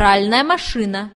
пральная машина.